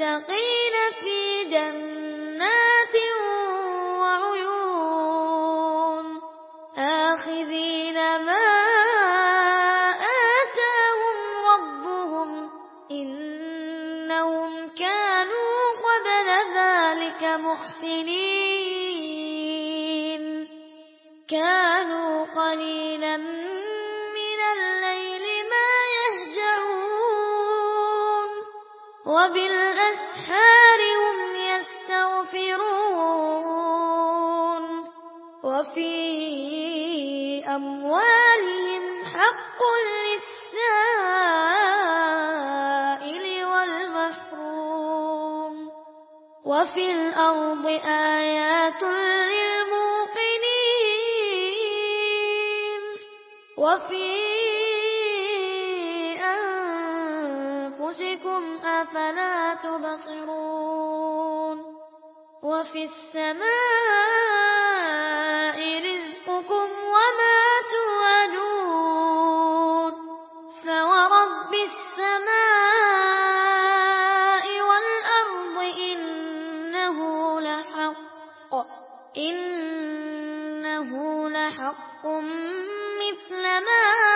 المتقين في جنات وعيون آخذين ما آتاهم ربهم إنهم كانوا قبل ذلك محسنين كانوا قليلا وبالأسحار هم يستغفرون وفي أموالهم حق للسائل والمحروم وفي الأرض آيات للموقنين وفي أنفسكم أفلا تبصرون وفي السماء رزقكم وما توعدون فورب السماء والأرض إنه لحق إنه لحق مثل ما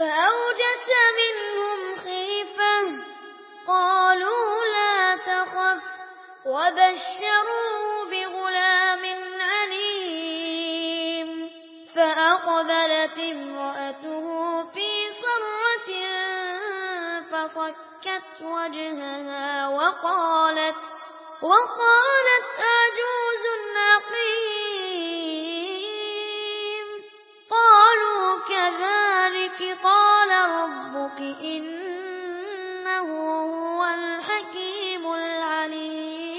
فأوجس منهم خيفة قالوا لا تخف وبشروه بغلام عليم. فأقبلت امرأته في صرة فصكت وجهها وقالت وقالت أعجوز عقيم. قالوا كذلك قال ربك إنه هو الحكيم العليم.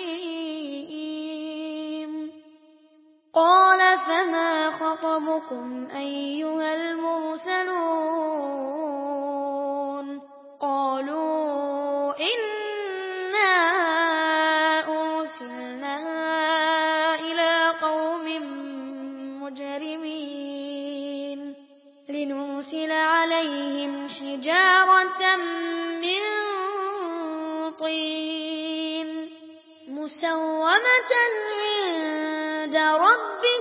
قال فما خطبكم أيها المرسلون؟ قالوا إنا أرسلنا إلى قوم مجرمين. لنرسل عليهم حجارة من طين مسومة عند ربك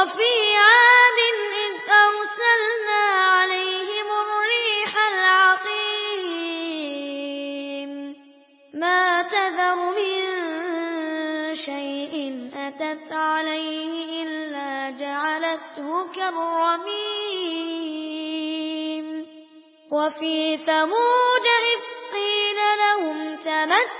وفي عاد إذ أرسلنا عليهم الريح العقيم. ما تذر من شيء أتت عليه إلا جعلته كالرميم. وفي ثمود إذ قيل لهم تمتعوا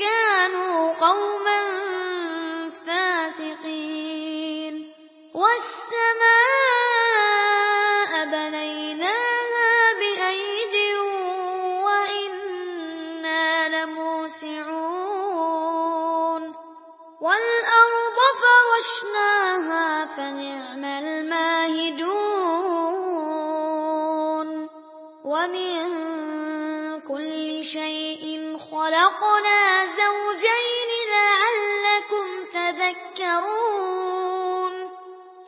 كانوا قوما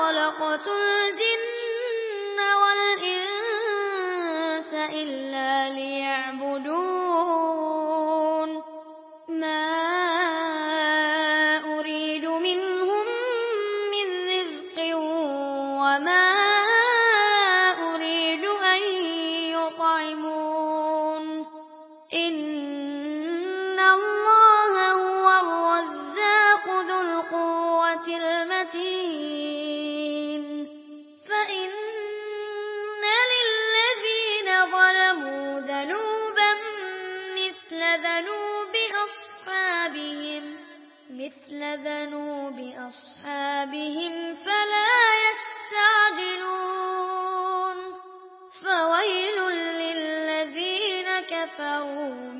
خلقت الجن والإنس إلا ليعبدون مثل ذنوب أصحابهم فلا يستعجلون فويل للذين كفروا